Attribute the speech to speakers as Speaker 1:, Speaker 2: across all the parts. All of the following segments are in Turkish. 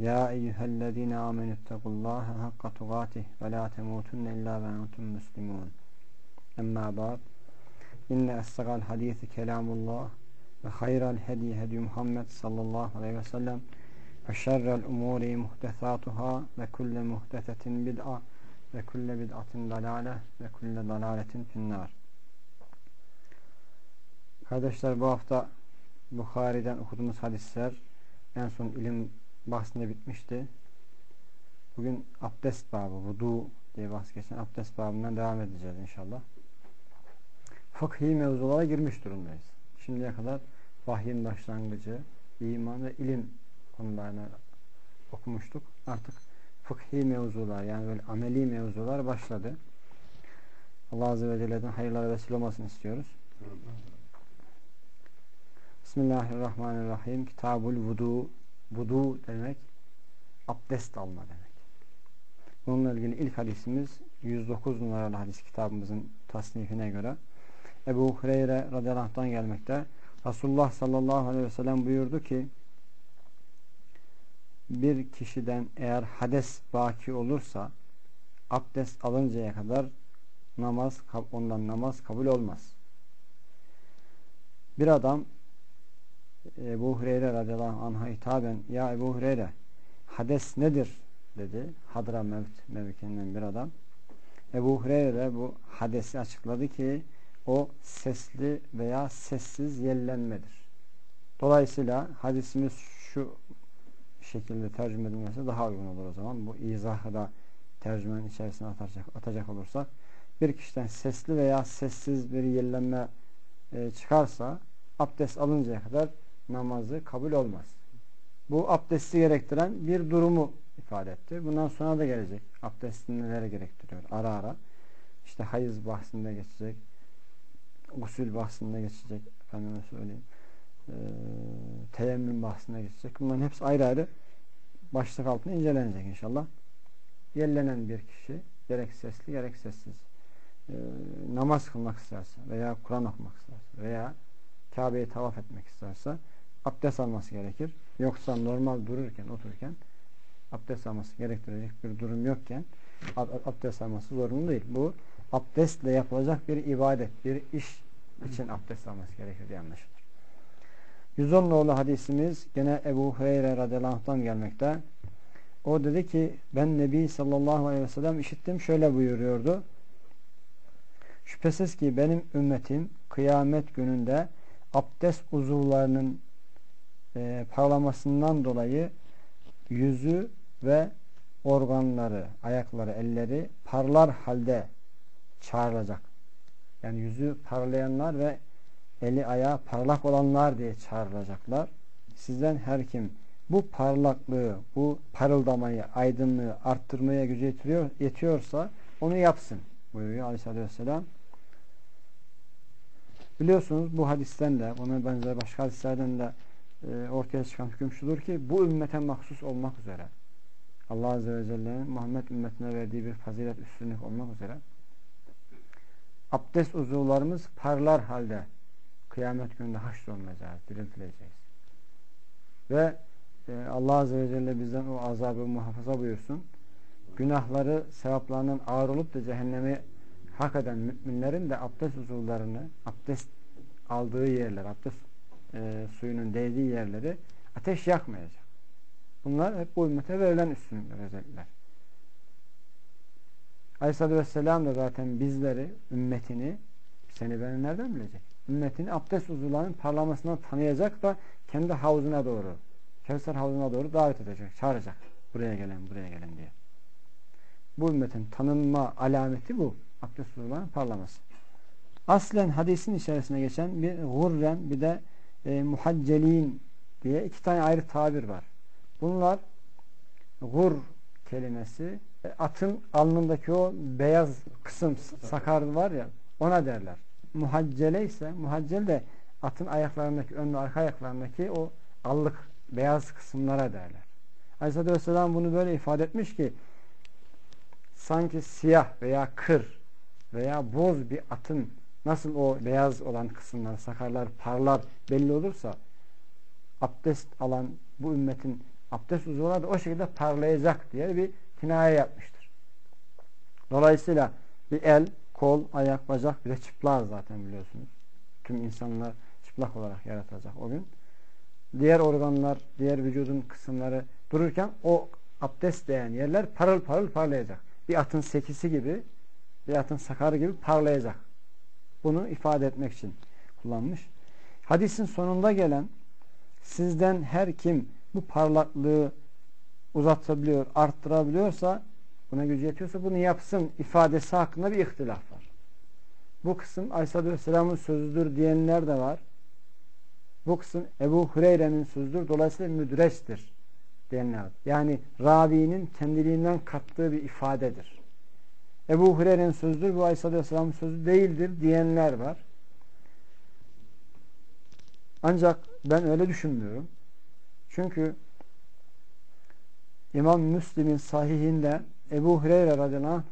Speaker 1: abduhu ve resuluh. Ya eyyühellezine amenüttekullaha hakka tugatih ve la temutunne illa ve entum muslimun. Emma ba'd. İnne estagal hadisi kelamullah ve hayral hedi hedi Muhammed sallallahu aleyhi ve sellem ve şerrel umuri muhtesatuhâ ve kulle muhtesetin bid'a ve kulle bid'atin dalale ve kulle dalaletin finnâr. Kardeşler bu hafta Bukhari'den okuduğumuz hadisler en son ilim bahsinde bitmişti. Bugün abdest babı, vudu diye bahs geçen abdest babından devam edeceğiz inşallah. Fıkhi mevzulara girmiş durumdayız. Şimdiye kadar vahyin başlangıcı, iman ve ilim konularını okumuştuk. Artık fıkhi mevzular yani böyle ameli mevzular başladı. Allah Azze ve Celle'den hayırlara vesile olmasını istiyoruz. Bismillahirrahmanirrahim. Kitabul Vudu Vudu demek abdest alma demek. Bununla ilgili ilk hadisimiz 109 numaralı hadis kitabımızın tasnifine göre Ebu Hureyre radıyallahu anh'tan gelmekte. Resulullah sallallahu aleyhi ve sellem buyurdu ki bir kişiden eğer hades baki olursa abdest alıncaya kadar namaz ondan namaz kabul olmaz. Bir adam Ebu Hureyre radıyallahu anh'a hitaben ya Ebu Hureyre hades nedir dedi. Hadra mevt mevkinden bir adam. Ebu Hureyre de bu hadesi açıkladı ki o sesli veya sessiz yellenmedir. Dolayısıyla hadisimiz şu şekilde tercüme edilmesi daha uygun olur o zaman. Bu izahı da tercümenin içerisine atacak, atacak olursak bir kişiden sesli veya sessiz bir yellenme e, çıkarsa abdest alıncaya kadar namazı kabul olmaz. Bu abdesti gerektiren bir durumu ifade etti. Bundan sonra da gelecek. Abdestin neleri gerektiriyor? Ara ara. İşte hayız bahsinde geçecek. Gusül bahsinde geçecek. Efendime söyleyeyim. Ee, teyemmüm bahsinde geçecek. Bunların hepsi ayrı ayrı başlık altında incelenecek inşallah. Yerlenen bir kişi gerek sesli gerek sessiz e, namaz kılmak isterse veya Kur'an okumak isterse veya Kabe'yi tavaf etmek isterse abdest alması gerekir. Yoksa normal dururken, otururken abdest alması gerektirecek bir durum yokken abdest alması zorunlu değil. Bu abdestle yapılacak bir ibadet, bir iş için abdest alması gerekir diye anlaşılır. 110 nolu hadisimiz gene Ebu Hureyre radıyallahu gelmekte. O dedi ki ben Nebi sallallahu aleyhi ve sellem işittim şöyle buyuruyordu. Şüphesiz ki benim ümmetim kıyamet gününde abdest uzuvlarının e, parlamasından dolayı yüzü ve organları, ayakları, elleri parlar halde çağrılacak. Yani yüzü parlayanlar ve eli ayağı parlak olanlar diye çağrılacaklar. Sizden her kim bu parlaklığı, bu parıldamayı, aydınlığı arttırmaya gücü yetiyor, yetiyorsa onu yapsın buyuruyor Aleyhisselatü Vesselam. Biliyorsunuz bu hadisten de, buna benzer başka hadislerden de e, ortaya çıkan hüküm şudur ki bu ümmete mahsus olmak üzere Allah Azze ve Celle'nin Muhammed ümmetine verdiği bir fazilet üstünlük olmak üzere abdest uzuvlarımız parlar halde kıyamet gününde haşrolunacağız, diriltileceğiz. Ve e, Allah Azze ve Celle bizden o azabı muhafaza buyursun. Günahları sevaplarından ağır olup da cehennemi hak eden müminlerin de abdest uzuvlarını, abdest aldığı yerler, abdest e, suyunun değdiği yerleri ateş yakmayacak. Bunlar hep bu ümmete verilen üstünlükler, özellikler. Aleyhisselatü Vesselam da zaten bizleri, ümmetini seni beni nereden bilecek? Ümmetini abdest uzuvlarının parlamasından tanıyacak da kendi havuzuna doğru, Kevser havuzuna doğru davet edecek, çağıracak. Buraya gelen, buraya gelen diye. Bu ümmetin tanınma alameti bu. Abdest uzuvlarının parlaması. Aslen hadisin içerisine geçen bir gurren bir de e, muhaccelin diye iki tane ayrı tabir var. Bunlar gur kelimesi E, atın alnındaki o beyaz kısım sakar var ya ona derler. Muhaccele ise muhaccel de atın ayaklarındaki ön ve arka ayaklarındaki o allık beyaz kısımlara derler. Aleyhisselatü Vesselam bunu böyle ifade etmiş ki sanki siyah veya kır veya boz bir atın nasıl o beyaz olan kısımlar, sakarlar, parlar belli olursa abdest alan bu ümmetin abdest uzuvları da o şekilde parlayacak diye bir kinaye yapmıştır. Dolayısıyla bir el, kol, ayak, bacak bir de çıplak zaten biliyorsunuz. Tüm insanlar çıplak olarak yaratacak o gün. Diğer organlar, diğer vücudun kısımları dururken o abdest değen yerler parıl parıl parlayacak. Bir atın sekisi gibi, bir atın sakarı gibi parlayacak. Bunu ifade etmek için kullanmış. Hadisin sonunda gelen sizden her kim bu parlaklığı uzatabiliyor, arttırabiliyorsa buna gücü yetiyorsa bunu yapsın ifadesi hakkında bir ihtilaf var. Bu kısım Aleyhisselatü Vesselam'ın sözüdür diyenler de var. Bu kısım Ebu Hureyre'nin sözüdür. Dolayısıyla müdreçtir diyenler. Yani ravinin kendiliğinden kattığı bir ifadedir. Ebu Hureyre'nin sözüdür. Bu Aleyhisselatü Vesselam'ın sözü değildir diyenler var. Ancak ben öyle düşünmüyorum. Çünkü İmam Müslim'in sahihinde Ebu Hureyre radıyallahu anh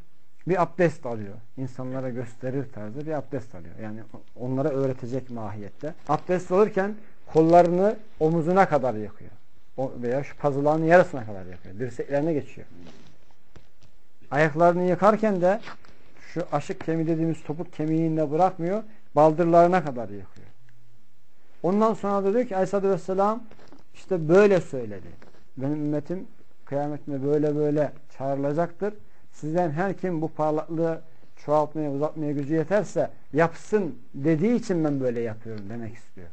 Speaker 1: bir abdest alıyor. İnsanlara gösterir tarzı bir abdest alıyor. Yani onlara öğretecek mahiyette. Abdest alırken kollarını omuzuna kadar yakıyor. O veya şu pazılarının yarısına kadar yakıyor. Dirseklerine geçiyor. Ayaklarını yıkarken de şu aşık kemiği dediğimiz topuk kemiğini bırakmıyor. Baldırlarına kadar yakıyor. Ondan sonra da diyor ki Aleyhisselatü Vesselam işte böyle söyledi. Benim ümmetim kıyametinde böyle böyle çağrılacaktır. Sizden her kim bu parlaklığı çoğaltmaya, uzatmaya gücü yeterse yapsın dediği için ben böyle yapıyorum demek istiyor.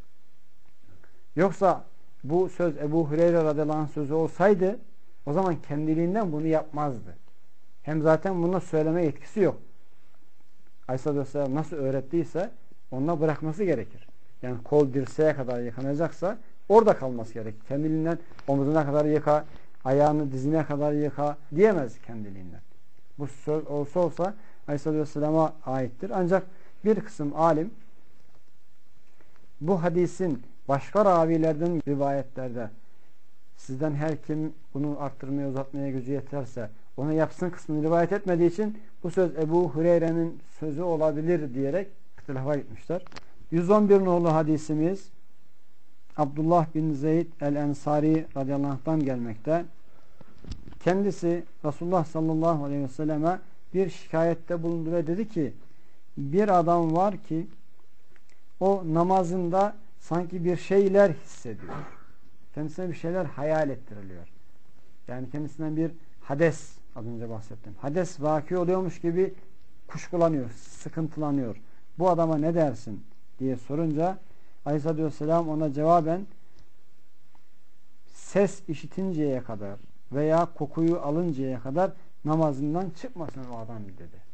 Speaker 1: Yoksa bu söz Ebu Hureyre radıyallahu sözü olsaydı o zaman kendiliğinden bunu yapmazdı. Hem zaten bunu söyleme yetkisi yok. Aleyhisselatü Vesselam nasıl öğrettiyse onunla bırakması gerekir. Yani kol dirseğe kadar yıkanacaksa orada kalması gerekir. Kendiliğinden omuzuna kadar yıka, ayağını dizine kadar yıka diyemez kendiliğinden. Bu söz olsa olsa Aleyhisselatü Vesselam'a aittir. Ancak bir kısım alim bu hadisin başka ravilerden rivayetlerde sizden her kim bunu arttırmaya uzatmaya gücü yeterse onu yapsın kısmını rivayet etmediği için bu söz Ebu Hureyre'nin sözü olabilir diyerek ihtilafa gitmişler. 111 nolu hadisimiz Abdullah bin Zeyd el-Ensari radıyallahu anh'tan gelmekte. Kendisi Resulullah sallallahu aleyhi ve selleme bir şikayette bulundu ve dedi ki bir adam var ki o namazında sanki bir şeyler hissediyor. Kendisine bir şeyler hayal ettiriliyor. Yani kendisinden bir hades az önce bahsettim. Hades vaki oluyormuş gibi kuşkulanıyor, sıkıntılanıyor. Bu adama ne dersin diye sorunca Aleyhisselatü Vesselam ona cevaben ses işitinceye kadar veya kokuyu alıncaya kadar namazından çıkmasın o adam dedi.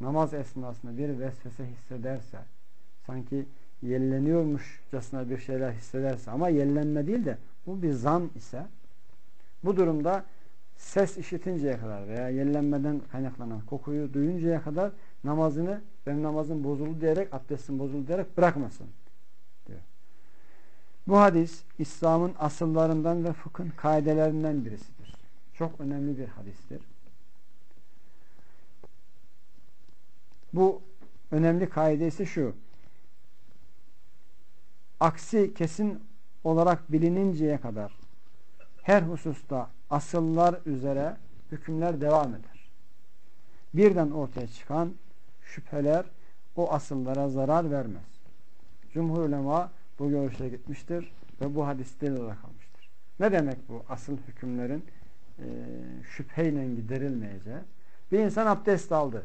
Speaker 1: Namaz esnasında bir vesvese hissederse sanki yelleniyormuşçasına bir şeyler hissederse ama yellenme değil de bu bir zan ise bu durumda ses işitinceye kadar veya yellenmeden kaynaklanan kokuyu duyuncaya kadar namazını benim namazım bozuldu diyerek abdestim bozuldu diyerek bırakmasın diyor. Bu hadis İslam'ın asıllarından ve fıkhın kaidelerinden birisidir. Çok önemli bir hadistir. Bu önemli kaide şu. Aksi kesin olarak bilininceye kadar her hususta asıllar üzere hükümler devam eder. Birden ortaya çıkan şüpheler o asıllara zarar vermez. Cumhur ulema bu görüşe gitmiştir ve bu hadiste de kalmıştır. Ne demek bu asıl hükümlerin e, şüpheyle giderilmeyeceği? Bir insan abdest aldı.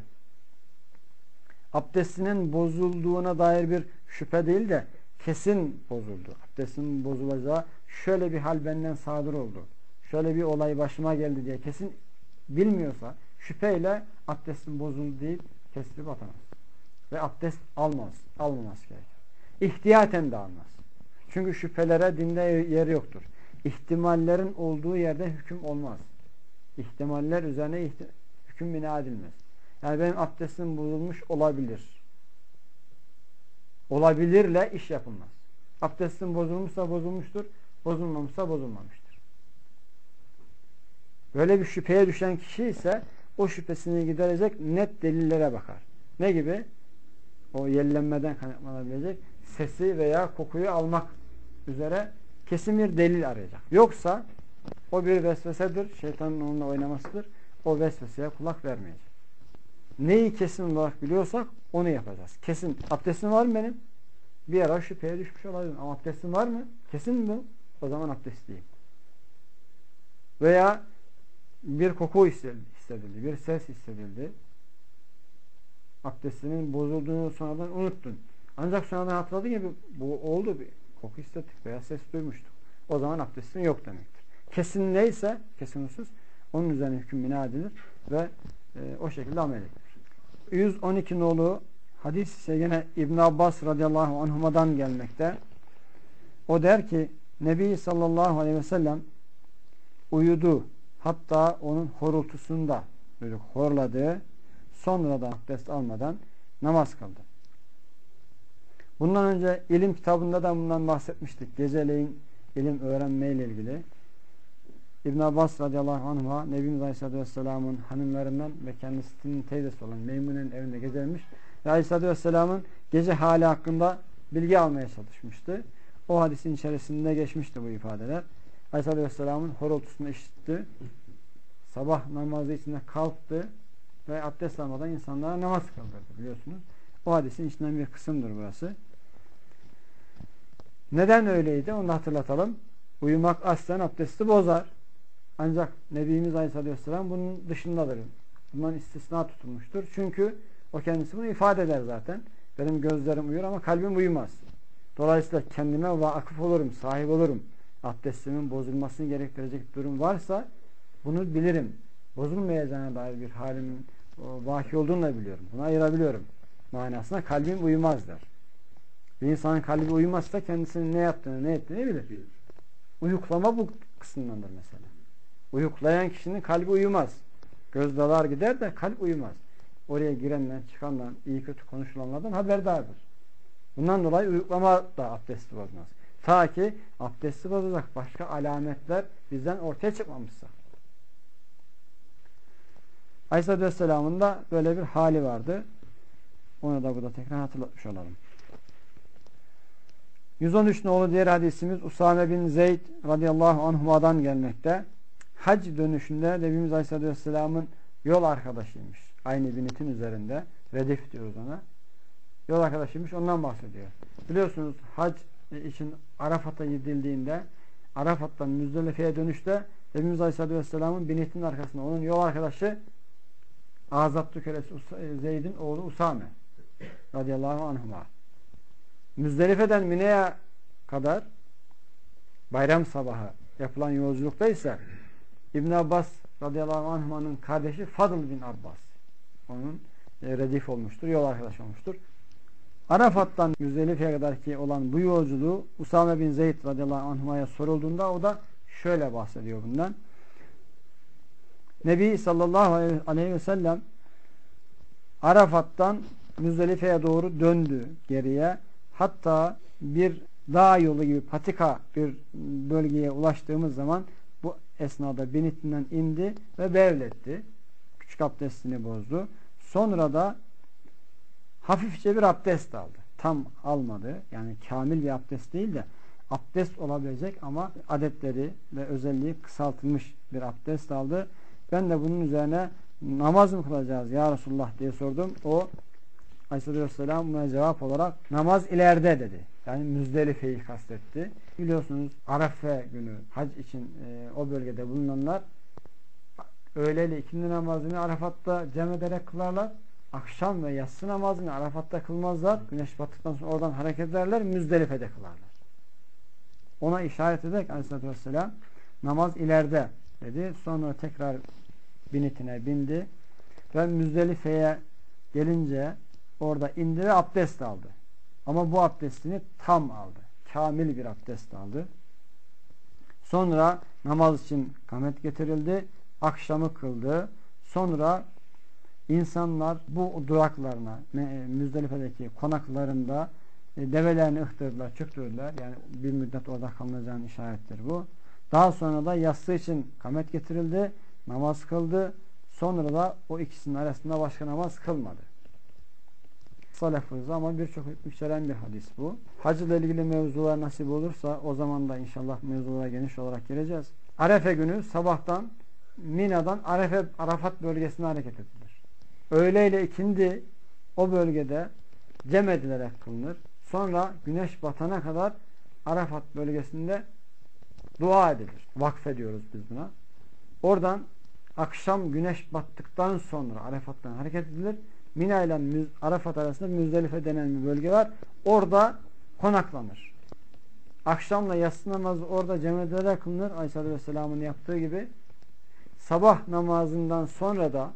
Speaker 1: Abdestinin bozulduğuna dair bir şüphe değil de kesin bozuldu. Abdestin bozulacağı şöyle bir hal benden sadır oldu. Şöyle bir olay başıma geldi diye kesin bilmiyorsa şüpheyle abdestin bozuldu deyip kestirip atamaz. Ve abdest almaz. Almaması gerekir. İhtiyaten de almaz. Çünkü şüphelere dinde yer yoktur. ihtimallerin olduğu yerde hüküm olmaz. İhtimaller üzerine hüküm bina edilmez. Yani benim abdestim bozulmuş olabilir. Olabilirle iş yapılmaz. Abdestim bozulmuşsa bozulmuştur, bozulmamışsa bozulmamıştır. Böyle bir şüpheye düşen kişi ise o şüphesini giderecek net delillere bakar. Ne gibi? O yellenmeden kaynaklanabilecek sesi veya kokuyu almak üzere kesin bir delil arayacak. Yoksa o bir vesvesedir. Şeytanın onunla oynamasıdır. O vesveseye kulak vermeyecek. Neyi kesin olarak biliyorsak onu yapacağız. Kesin. Abdestim var mı benim? Bir ara şüpheye düşmüş olabilirim. Ama abdestim var mı? Kesin mi? O zaman abdestliyim. Veya bir koku hissedildi. Bir ses hissedildi. Abdestinin bozulduğunu sonradan unuttun. Ancak sonradan hatırladın ya bu oldu bir koku hissettik veya ses duymuştuk. O zaman abdestin yok demektir. Kesin neyse, kesin husus onun üzerine hüküm bina edilir ve e, o şekilde amel edilir. 112 nolu hadis ise yine İbn Abbas radıyallahu anhuma'dan gelmekte. O der ki Nebi sallallahu aleyhi ve sellem uyudu. Hatta onun horultusunda böyle horladı. Sonra da abdest almadan namaz kıldı. Bundan önce ilim kitabında da bundan bahsetmiştik. Geceleyin ilim öğrenmeyle ilgili. İbn Abbas radıyallahu anh'a Nebimiz Aleyhisselatü Vesselam'ın hanımlarından ve kendisinin teyzesi olan Meymune'nin evinde gecelmiş ve Aleyhisselatü Vesselam'ın gece hali hakkında bilgi almaya çalışmıştı. O hadisin içerisinde geçmişti bu ifadeler. Aleyhisselatü Vesselam'ın horultusunu işitti. Sabah namazı içinde kalktı ve abdest almadan insanlara namaz kıldırdı biliyorsunuz. O hadisin içinden bir kısımdır burası. Neden öyleydi onu hatırlatalım. Uyumak aslen abdesti bozar. Ancak Nebimiz Aleyhisselatü Vesselam bunun dışındadır. Bundan istisna tutulmuştur. Çünkü o kendisi bunu ifade eder zaten. Benim gözlerim uyur ama kalbim uyumaz. Dolayısıyla kendime vakıf olurum, sahip olurum. Abdestimin bozulmasını gerektirecek durum varsa bunu bilirim. Bozulmayacağına dair bir halimin vaki olduğunu da biliyorum. Bunu ayırabiliyorum. Manasına kalbim uyumaz der. Bir insanın kalbi uyumazsa kendisinin ne yaptığını, ne ettiğini bilir. Uyuklama bu kısımdandır mesela. Uyuklayan kişinin kalbi uyumaz. Göz dalar gider de kalp uyumaz. Oraya girenden, çıkandan, iyi kötü konuşulanlardan haberdardır. Bundan dolayı uyuklama da abdesti bozmaz. Ta ki abdesti bozacak başka alametler bizden ortaya çıkmamışsa. Aleyhisselatü Vesselam'ın da böyle bir hali vardı. Onu da burada tekrar hatırlatmış olalım. 113 nolu diğer hadisimiz Usame bin Zeyd radıyallahu anhuma'dan gelmekte. Hac dönüşünde Nebimiz Aleyhisselatü Vesselam'ın yol arkadaşıymış. Aynı binitin üzerinde. Redif diyoruz ona. Yol arkadaşıymış. Ondan bahsediyor. Biliyorsunuz hac için Arafat'a gidildiğinde Arafat'tan Müzdelife'ye dönüşte Nebimiz Aleyhisselatü Vesselam'ın binitinin arkasında onun yol arkadaşı Azatlı kölesi Zeyd'in oğlu Usame radıyallahu anhuma. Müzdelife'den Mine'ye kadar bayram sabahı yapılan yolculukta ise İbn Abbas radıyallahu anh'ın kardeşi Fadıl bin Abbas. Onun e, redif olmuştur, yol arkadaş olmuştur. Arafat'tan Müzdelife'ye kadar ki olan bu yolculuğu Usame bin Zeyd radıyallahu anh'ya sorulduğunda o da şöyle bahsediyor bundan. Nebi sallallahu aleyhi ve sellem Arafat'tan Müzdelife'ye doğru döndü geriye. Hatta bir dağ yolu gibi patika bir bölgeye ulaştığımız zaman bu esnada binitinden indi ve bevletti. Küçük abdestini bozdu. Sonra da hafifçe bir abdest aldı. Tam almadı. Yani kamil bir abdest değil de abdest olabilecek ama adetleri ve özelliği kısaltılmış bir abdest aldı. Ben de bunun üzerine namaz mı kılacağız ya Resulullah diye sordum. O Aleyhisselatü Vesselam buna cevap olarak namaz ileride dedi. Yani Müzdelife'yi kastetti. Biliyorsunuz Arafe günü hac için e, o bölgede bulunanlar öğleli ikindi namazını Arafat'ta cem ederek kılarlar. Akşam ve yatsı namazını Arafat'ta kılmazlar. Güneş battıktan sonra oradan hareket ederler. Müzdelife'de kılarlar. Ona işaret ederek Aleyhisselatü Vesselam namaz ileride dedi. Sonra tekrar binitine bindi ve Müzdelife'ye gelince orada indi ve abdest aldı. Ama bu abdestini tam aldı. Kamil bir abdest aldı. Sonra namaz için kamet getirildi. Akşamı kıldı. Sonra insanlar bu duraklarına Müzdelife'deki konaklarında e, develerini ıhtırdılar, çöktürdüler. Yani bir müddet orada kalınacağının işarettir bu. Daha sonra da yassı için kamet getirildi. Namaz kıldı. Sonra da o ikisinin arasında başka namaz kılmadı. Kısa ama birçok yükselen bir hadis bu. Hac ile ilgili mevzular nasip olursa o zaman da inşallah mevzulara geniş olarak gireceğiz. Arefe günü sabahtan Mina'dan Arefe, Arafat bölgesine hareket edilir. Öğle ile ikindi o bölgede cem edilerek kılınır. Sonra güneş batana kadar Arafat bölgesinde dua edilir. Vakfediyoruz biz buna. Oradan akşam güneş battıktan sonra Arafat'tan hareket edilir. Mina ile Arafat arasında Müzdelife denen bir bölge var. Orada konaklanır. Akşamla yatsı namazı orada cem edilerek kılınır. Aleyhisselatü Vesselam'ın yaptığı gibi. Sabah namazından sonra da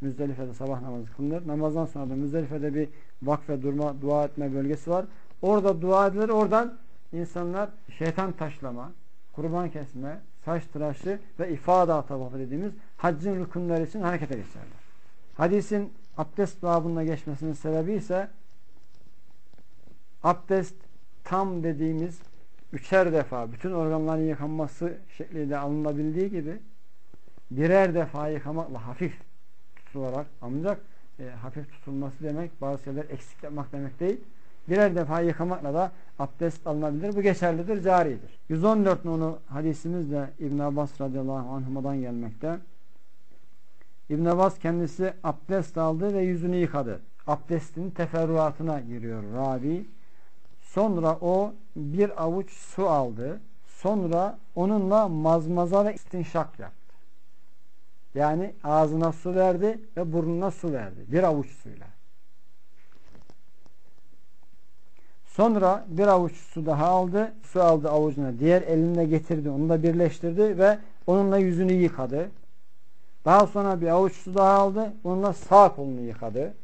Speaker 1: Müzdelife'de sabah namazı kılınır. Namazdan sonra da Müzdelife'de bir vakfe durma, dua etme bölgesi var. Orada dua edilir. Oradan insanlar şeytan taşlama, kurban kesme, saç tıraşı ve ifade tavafı dediğimiz haccın rükunları için harekete geçerler. Hadisin abdest babında geçmesinin sebebi ise abdest tam dediğimiz üçer defa bütün organların yıkanması şekliyle alınabildiği gibi birer defa yıkamakla hafif tutularak ancak e, hafif tutulması demek bazı şeyler eksik yapmak demek değil. Birer defa yıkamakla da abdest alınabilir. Bu geçerlidir, caridir. 114 nolu hadisimiz de İbn Abbas radıyallahu anhuma'dan gelmekte. İbn Abbas kendisi abdest aldı ve yüzünü yıkadı. Abdestin teferruatına giriyor Rabi. Sonra o bir avuç su aldı. Sonra onunla mazmaza ve istinşak yaptı. Yani ağzına su verdi ve burnuna su verdi. Bir avuç suyla. Sonra bir avuç su daha aldı. Su aldı avucuna. Diğer elinle getirdi. Onu da birleştirdi ve onunla yüzünü yıkadı. Daha sonra bir avuç su daha aldı. Onunla sağ kolunu yıkadı.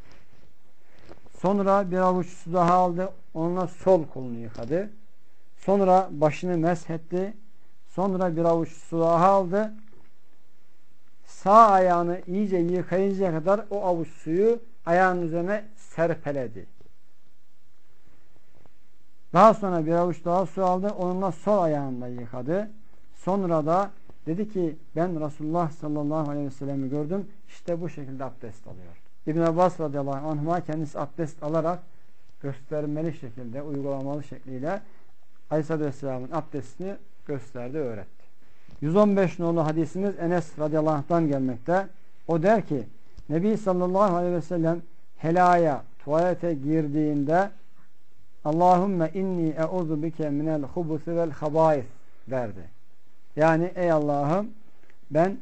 Speaker 1: Sonra bir avuç su daha aldı. Onunla sol kolunu yıkadı. Sonra başını meshetti. Sonra bir avuç su daha aldı. Sağ ayağını iyice yıkayıncaya kadar o avuç suyu ayağın üzerine serpeledi. Daha sonra bir avuç daha su aldı. Onunla sol ayağında yıkadı. Sonra da dedi ki ben Resulullah sallallahu aleyhi ve sellem'i gördüm. İşte bu şekilde abdest alıyor. İbn Abbas radıyallahu anhuma kendisi abdest alarak göstermeli şekilde, uygulamalı şekliyle Aleyhisselatü Vesselam'ın abdestini gösterdi, öğretti. 115 nolu hadisimiz Enes radıyallahu anh'tan gelmekte. O der ki Nebi sallallahu aleyhi ve sellem helaya, tuvalete girdiğinde Allahümme inni e'udhu bike minel hubusi vel habais derdi. Yani ey Allah'ım ben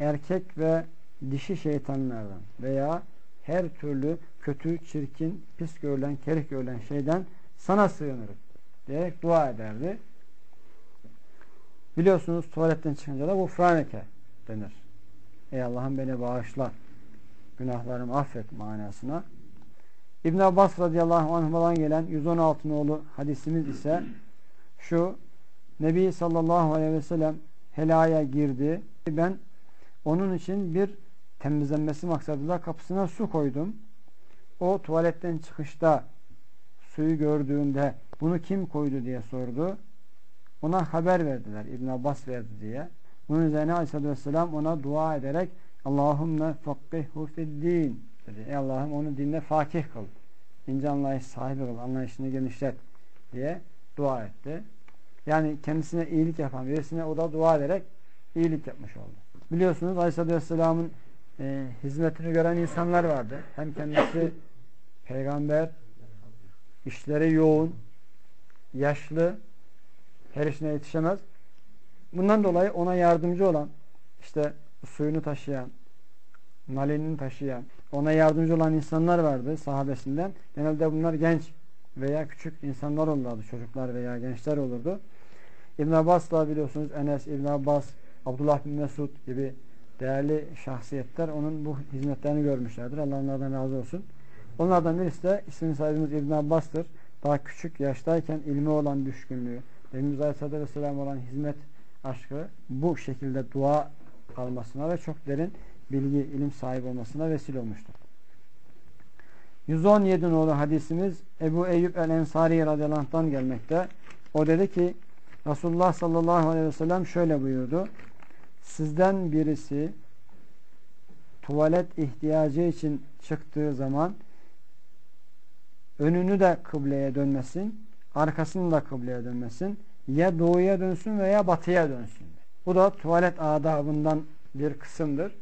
Speaker 1: erkek ve dişi şeytanlardan veya her türlü kötü, çirkin, pis görülen, kerih görülen şeyden sana sığınırım diyerek dua ederdi. Biliyorsunuz tuvaletten çıkınca da gufraneke denir. Ey Allah'ım beni bağışla. Günahlarımı affet manasına. İbn Abbas radıyallahu anh'dan gelen 116 nolu hadisimiz ise şu Nebi sallallahu aleyhi ve sellem helaya girdi. Ben onun için bir temizlenmesi maksadıyla kapısına su koydum. O tuvaletten çıkışta suyu gördüğünde bunu kim koydu diye sordu. Ona haber verdiler. İbn Abbas verdi diye. Bunun üzerine Aleyhisselatü Vesselam ona dua ederek Allahümme fakkihhu fiddin dedi. Ey Allah'ım onu dinle fakih kıl. İnce anlayış sahibi kıl. Anlayışını genişlet diye dua etti. Yani kendisine iyilik yapan birisine o da dua ederek iyilik yapmış oldu. Biliyorsunuz Aleyhisselatü Vesselam'ın e, hizmetini gören insanlar vardı. Hem kendisi peygamber, işleri yoğun, yaşlı, her işine yetişemez. Bundan dolayı ona yardımcı olan, işte suyunu taşıyan, nalini taşıyan, ona yardımcı olan insanlar vardı sahabesinden. Genelde bunlar genç veya küçük insanlar olurdu. Çocuklar veya gençler olurdu. İbn Abbas da biliyorsunuz Enes, İbn Abbas, Abdullah bin Mesud gibi değerli şahsiyetler onun bu hizmetlerini görmüşlerdir. Allah onlardan razı olsun. Onlardan birisi de ismini sahibimiz İbn Abbas'tır. Daha küçük yaştayken ilmi olan düşkünlüğü, Efendimiz Aleyhisselatü Vesselam olan hizmet aşkı bu şekilde dua almasına ve çok derin bilgi, ilim sahibi olmasına vesile olmuştur. 117 nolu hadisimiz Ebu Eyyub el-Ensari radıyallahu anh'tan gelmekte. O dedi ki Resulullah sallallahu aleyhi ve sellem şöyle buyurdu. Sizden birisi tuvalet ihtiyacı için çıktığı zaman önünü de kıbleye dönmesin, arkasını da kıbleye dönmesin. Ya doğuya dönsün veya batıya dönsün. Bu da tuvalet adabından bir kısımdır.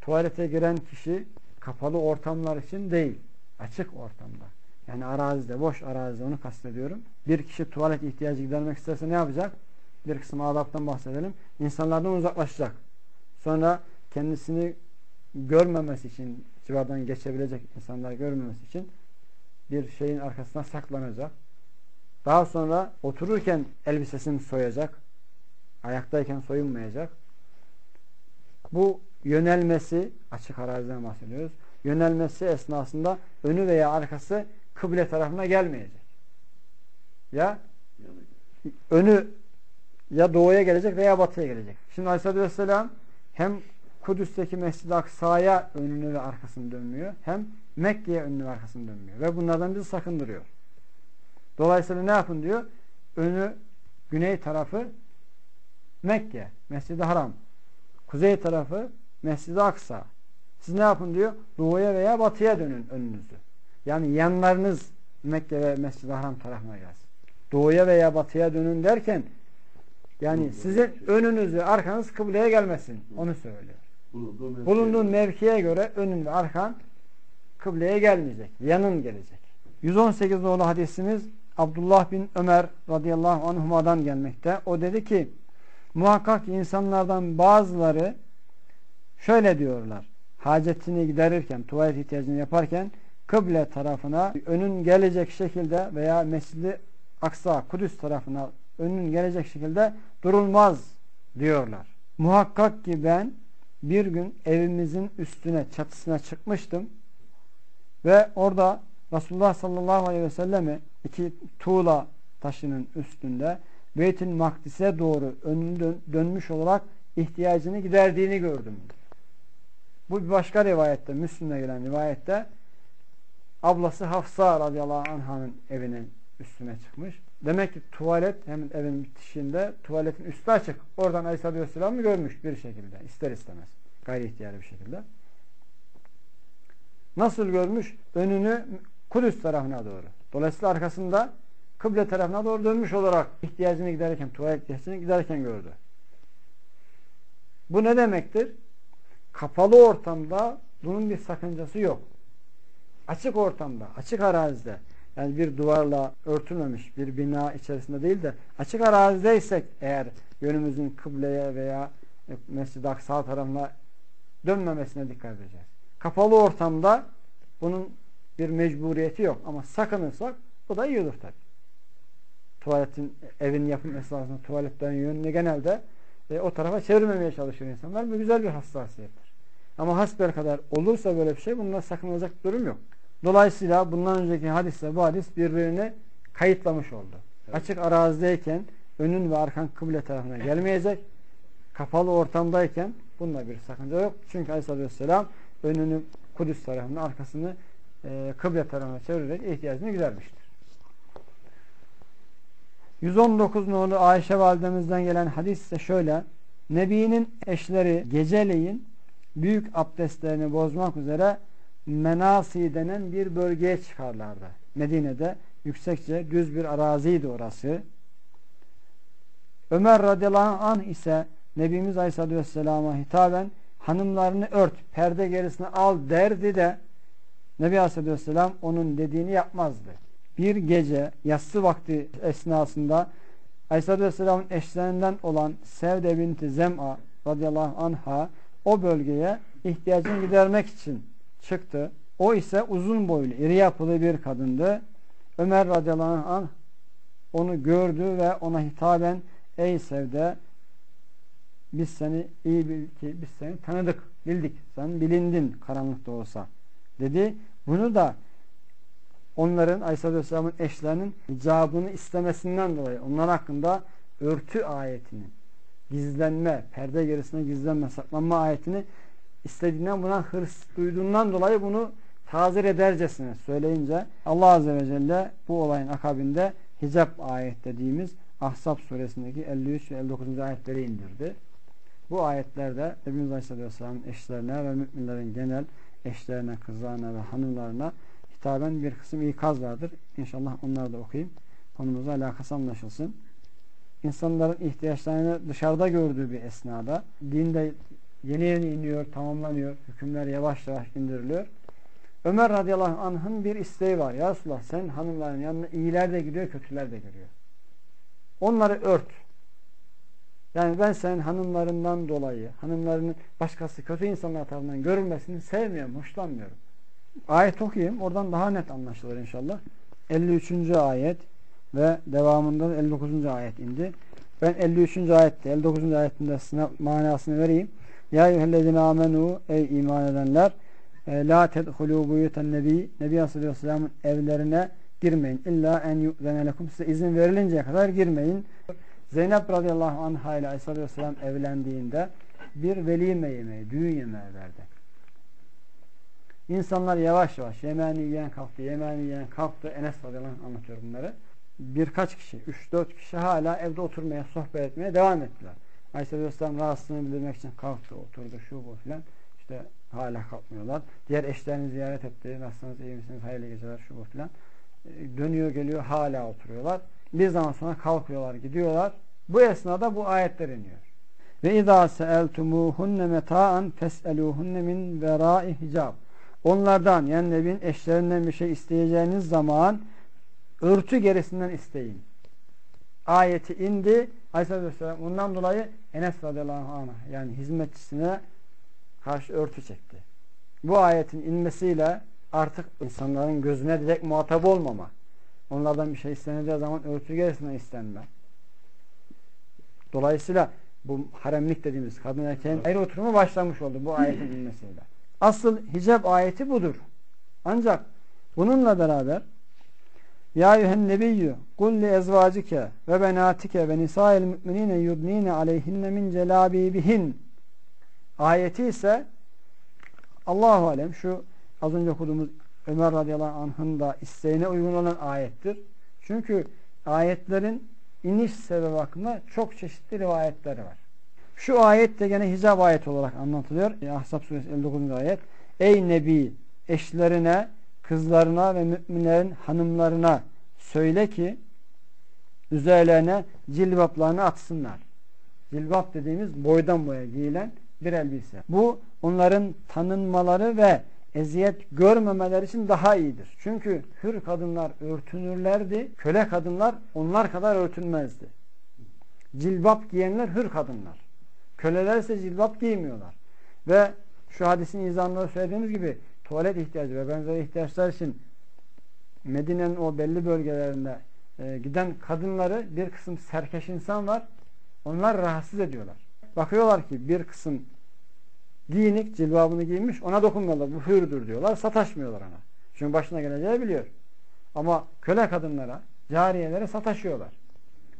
Speaker 1: Tuvalete giren kişi kapalı ortamlar için değil, açık ortamda. Yani arazide, boş arazide onu kastediyorum. Bir kişi tuvalet ihtiyacı gidermek isterse ne yapacak? Bir kısım adaptan bahsedelim. İnsanlardan uzaklaşacak. Sonra kendisini görmemesi için, civardan geçebilecek insanlar görmemesi için bir şeyin arkasına saklanacak. Daha sonra otururken elbisesini soyacak. Ayaktayken soyunmayacak. Bu yönelmesi, açık araziden bahsediyoruz. Yönelmesi esnasında önü veya arkası kıble tarafına gelmeyecek. Ya önü ya doğuya gelecek veya batıya gelecek. Şimdi Aleyhisselatü Vesselam hem Kudüs'teki Mescid-i Aksa'ya önünü ve arkasını dönmüyor. Hem Mekke'ye önünü ve arkasını dönmüyor. Ve bunlardan bizi sakındırıyor. Dolayısıyla ne yapın diyor? Önü güney tarafı Mekke, Mescid-i Haram. Kuzey tarafı Mescid-i Aksa. Siz ne yapın diyor? Doğuya veya batıya dönün önünüzü. Yani yanlarınız Mekke ve Mescid-i Haram tarafına gelsin. Doğuya veya batıya dönün derken yani sizin önünüzü arkanız kıbleye gelmesin. Onu söylüyor. Bulunduğun mevkiye göre önün ve arkan kıbleye gelmeyecek. Yanın gelecek. 118 nolu hadisimiz Abdullah bin Ömer radıyallahu anhuma'dan gelmekte. O dedi ki muhakkak insanlardan bazıları şöyle diyorlar. Hacetini giderirken, tuvalet ihtiyacını yaparken kıble tarafına önün gelecek şekilde veya Mescid-i Aksa, Kudüs tarafına önün gelecek şekilde durulmaz diyorlar. Muhakkak ki ben bir gün evimizin üstüne, çatısına çıkmıştım ve orada Resulullah sallallahu aleyhi ve sellemi iki tuğla taşının üstünde Beytül Makdis'e doğru önünü dön dönmüş olarak ihtiyacını giderdiğini gördüm. Bu bir başka rivayette, Müslüm'e gelen rivayette ablası Hafsa radıyallahu anh'ın evinin üstüne çıkmış. Demek ki tuvalet hemen evin bitişinde tuvaletin üstü açık. Oradan Aleyhisselatü Vesselam'ı görmüş bir şekilde. ister istemez. Gayri ihtiyarı bir şekilde. Nasıl görmüş? Önünü Kudüs tarafına doğru. Dolayısıyla arkasında kıble tarafına doğru dönmüş olarak ihtiyacını giderken, tuvalet ihtiyacını giderken gördü. Bu ne demektir? Kapalı ortamda bunun bir sakıncası yok. Açık ortamda, açık arazide yani bir duvarla örtülmemiş bir bina içerisinde değil de açık arazideysek eğer yönümüzün kıbleye veya Mescid-i Aksa tarafına dönmemesine dikkat edeceğiz. Kapalı ortamda bunun bir mecburiyeti yok ama sakınırsak bu da iyi olur tabi. Tuvaletin evin yapım esnasında tuvaletlerin yönünü genelde e, o tarafa çevirmemeye çalışıyor insanlar. Bu güzel bir hassasiyettir. Ama hasbel kadar olursa böyle bir şey bundan sakınılacak durum yok. Dolayısıyla bundan önceki hadisle bu hadis birbirini kayıtlamış oldu. Evet. Açık arazideyken önün ve arkan kıble tarafına gelmeyecek. Kapalı ortamdayken bunda bir sakınca yok. Çünkü Aleyhisselatü Vesselam önünü Kudüs tarafını arkasını e, kıble tarafına çevirerek ihtiyacını gidermiştir. 119 nolu Ayşe validemizden gelen hadis ise şöyle. Nebi'nin eşleri geceleyin büyük abdestlerini bozmak üzere Menasi denen bir bölgeye çıkarlardı. Medine'de yüksekçe düz bir araziydi orası. Ömer radıyallahu anh ise Nebimiz Aleyhisselatü Vesselam'a hitaben hanımlarını ört, perde gerisine al derdi de Nebi Aleyhisselatü Vesselam onun dediğini yapmazdı. Bir gece yassı vakti esnasında Aleyhisselatü Vesselam'ın eşlerinden olan Sevde binti Zem'a radıyallahu anha o bölgeye ihtiyacını gidermek için çıktı. O ise uzun boylu, iri yapılı bir kadındı. Ömer radıyallahu anh onu gördü ve ona hitaben ey Sevde biz seni iyi bil ki biz seni tanıdık, bildik. Sen bilindin karanlıkta olsa dedi. Bunu da onların Aleyhisselatü Vesselam'ın eşlerinin icabını istemesinden dolayı onlar hakkında örtü ayetinin gizlenme, perde gerisine gizlenme, saklanma ayetini istediğinden buna hırs duyduğundan dolayı bunu tazir edercesine söyleyince Allah Azze ve Celle bu olayın akabinde hicap ayet dediğimiz Ahzab suresindeki 53 ve 59. ayetleri indirdi. Bu ayetlerde Nebimiz Aleyhisselam'ın eşlerine ve müminlerin genel eşlerine, kızlarına ve hanımlarına hitaben bir kısım ikaz vardır. İnşallah onları da okuyayım. Konumuzla alakası anlaşılsın. İnsanların ihtiyaçlarını dışarıda gördüğü bir esnada dinde yeni yeni iniyor, tamamlanıyor. Hükümler yavaş yavaş indiriliyor. Ömer radıyallahu anh'ın bir isteği var. Ya Resulallah sen hanımların yanına iyiler de gidiyor, kötüler de geliyor. Onları ört. Yani ben senin hanımlarından dolayı, hanımlarının başkası kötü insanlar tarafından görülmesini sevmiyorum, hoşlanmıyorum. Ayet okuyayım. Oradan daha net anlaşılır inşallah. 53. ayet ve devamında 59. ayet indi. Ben 53. ayette, 59. ayetinde size manasını vereyim. Ya eyyühellezine amenu ey iman edenler e, la tedhulû buyuten nebi Nebi Aleyhisselam'ın evlerine girmeyin. İlla en yu'zene lekum size izin verilinceye kadar girmeyin. Zeynep radıyallahu anha ile Aleyhisselam evlendiğinde bir velime yemeği, düğün yemeği verdi. İnsanlar yavaş yavaş yemeğini yiyen kalktı, yemeğini yiyen kalktı. Enes radıyallahu anh anlatıyor bunları. Birkaç kişi, 3-4 kişi hala evde oturmaya, sohbet etmeye devam ettiler. Aleyhisselam rahatsızlığını bildirmek için kalktı, oturdu, şu bu filan. İşte hala kalkmıyorlar. Diğer eşlerini ziyaret etti. Nasılsınız, iyi misiniz, hayırlı geceler, şu bu filan. Dönüyor, geliyor, hala oturuyorlar. Bir zaman sonra kalkıyorlar, gidiyorlar. Bu esnada bu ayetler iniyor. Ve izâ seeltumuhunne meta'an fes'elûhunne min verâi hicab. Onlardan yani Nebi'nin eşlerinden bir şey isteyeceğiniz zaman örtü gerisinden isteyin. Ayeti indi. Aleyhisselatü Vesselam bundan dolayı Enes radıyallahu anh yani hizmetçisine karşı örtü çekti. Bu ayetin inmesiyle artık insanların gözüne direkt muhatap olmama. Onlardan bir şey isteneceği zaman örtü gerisinden istenme. Dolayısıyla bu haremlik dediğimiz kadın erkeğin ayrı oturumu başlamış oldu bu ayetin inmesiyle. Asıl hicab ayeti budur. Ancak bununla beraber Ya eyyühen nebiyyü kul li ezvacike ve benatike ve nisa'il müminine yudnine aleyhinne min celabibihin ayeti ise Allahu alem şu az önce okuduğumuz Ömer radıyallahu anh'ın da isteğine uygun olan ayettir. Çünkü ayetlerin iniş sebebi hakkında çok çeşitli rivayetleri var. Şu ayet de gene hicab ayet olarak anlatılıyor. Ahzab suresi 59. ayet. Ey Nebi eşlerine, kızlarına ve müminlerin hanımlarına söyle ki üzerlerine cilbaplarını atsınlar. Cilbap dediğimiz boydan boya giyilen bir elbise. Bu onların tanınmaları ve eziyet görmemeleri için daha iyidir. Çünkü hür kadınlar örtünürlerdi. Köle kadınlar onlar kadar örtünmezdi. Cilbap giyenler hür kadınlar. Köleler ise cilbap giymiyorlar. Ve şu hadisin izahında söylediğimiz gibi tuvalet ihtiyacı ve benzeri ihtiyaçlar için Medine'nin o belli bölgelerinde e, giden kadınları bir kısım serkeş insan var. Onlar rahatsız ediyorlar. Bakıyorlar ki bir kısım giyinik cilbabını giymiş ona dokunmuyorlar. Bu hürdür diyorlar. Sataşmıyorlar ona. Çünkü başına geleceği biliyor. Ama köle kadınlara, cariyelere sataşıyorlar.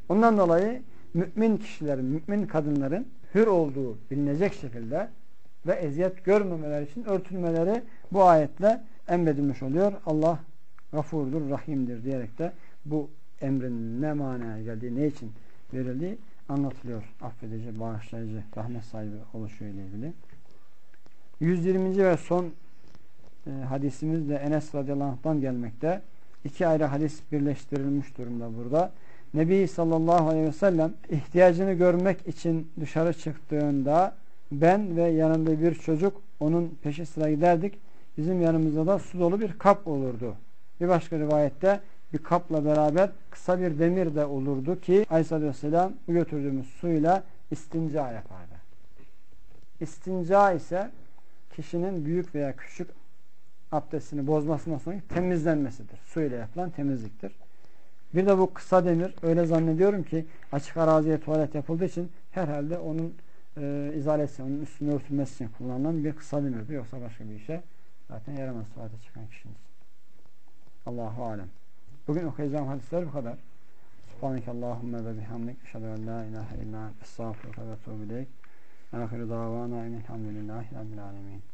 Speaker 1: Ondan dolayı mümin kişilerin, mümin kadınların hür olduğu bilinecek şekilde ve eziyet görmemeler için örtülmeleri bu ayetle emredilmiş oluyor. Allah gafurdur, rahimdir diyerek de bu emrin ne manaya geldiği, ne için verildiği anlatılıyor. Affedici, bağışlayıcı, rahmet sahibi oluşuyla ilgili. 120. ve son e, hadisimiz de Enes radıyallahu anh'tan gelmekte. İki ayrı hadis birleştirilmiş durumda burada. Nebi sallallahu aleyhi ve sellem ihtiyacını görmek için dışarı çıktığında ben ve yanında bir çocuk onun peşi sıra giderdik. Bizim yanımızda da su dolu bir kap olurdu. Bir başka rivayette bir kapla beraber kısa bir demir de olurdu ki Aleyhisselatü Vesselam götürdüğümüz suyla istinca yapardı. İstinca ise kişinin büyük veya küçük abdestini bozmasından sonra temizlenmesidir. Su ile yapılan temizliktir. Bir de bu kısa demir öyle zannediyorum ki açık araziye tuvalet yapıldığı için herhalde onun e, izalesi, onun üstünü örtülmesi için kullanılan bir kısa demirdir. Yoksa başka bir işe zaten yaramaz tuvalete çıkan kişinin. Allahu alem. Bugün okuyacağım hadisler bu kadar. Subhaneke Allahümme ve bihamdik. Eşhedü en la ilahe illa estağfurullah ve etûbü ileyk. Ahiru davana enelhamdülillahi rabbil alemin.